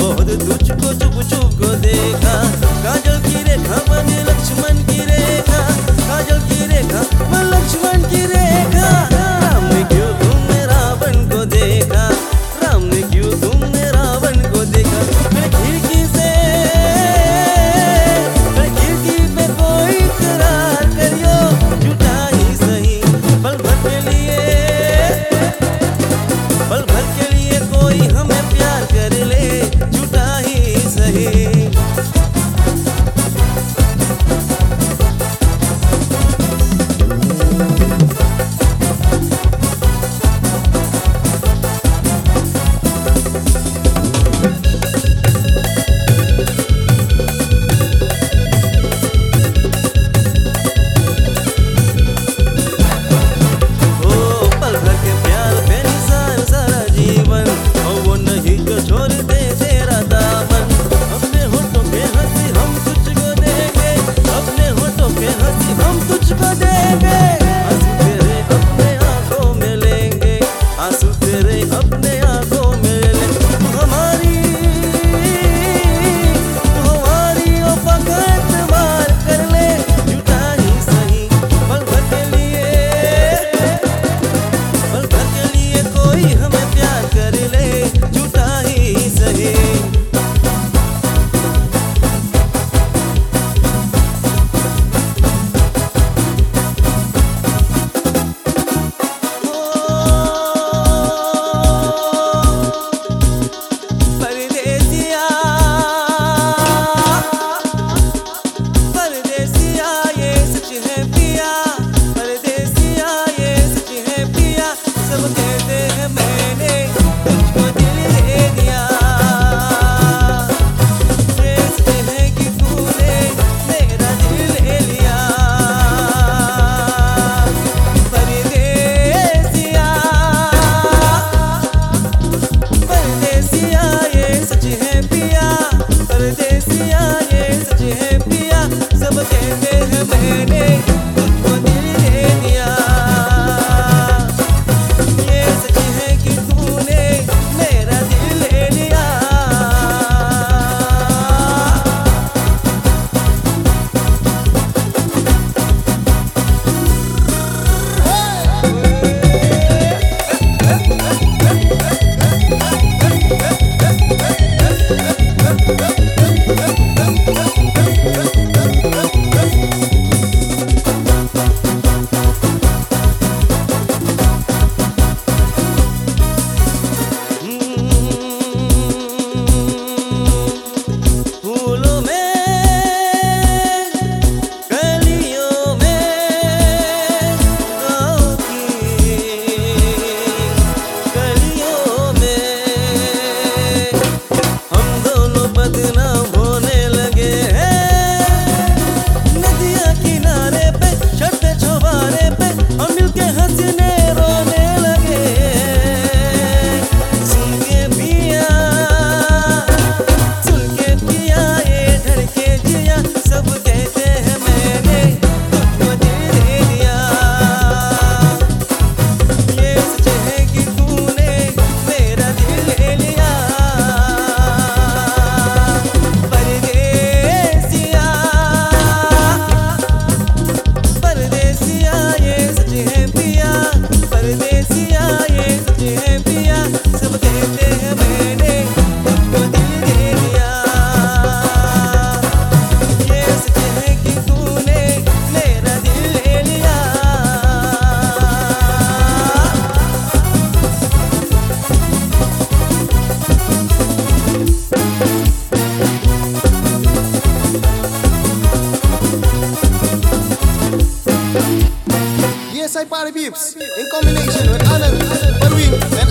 बहुत तुझको चुप चुप को देखा। Hey, hey. ये जे पिया सब कहते हैं Yes, I Party peeps. In combination with Anand, Parveen and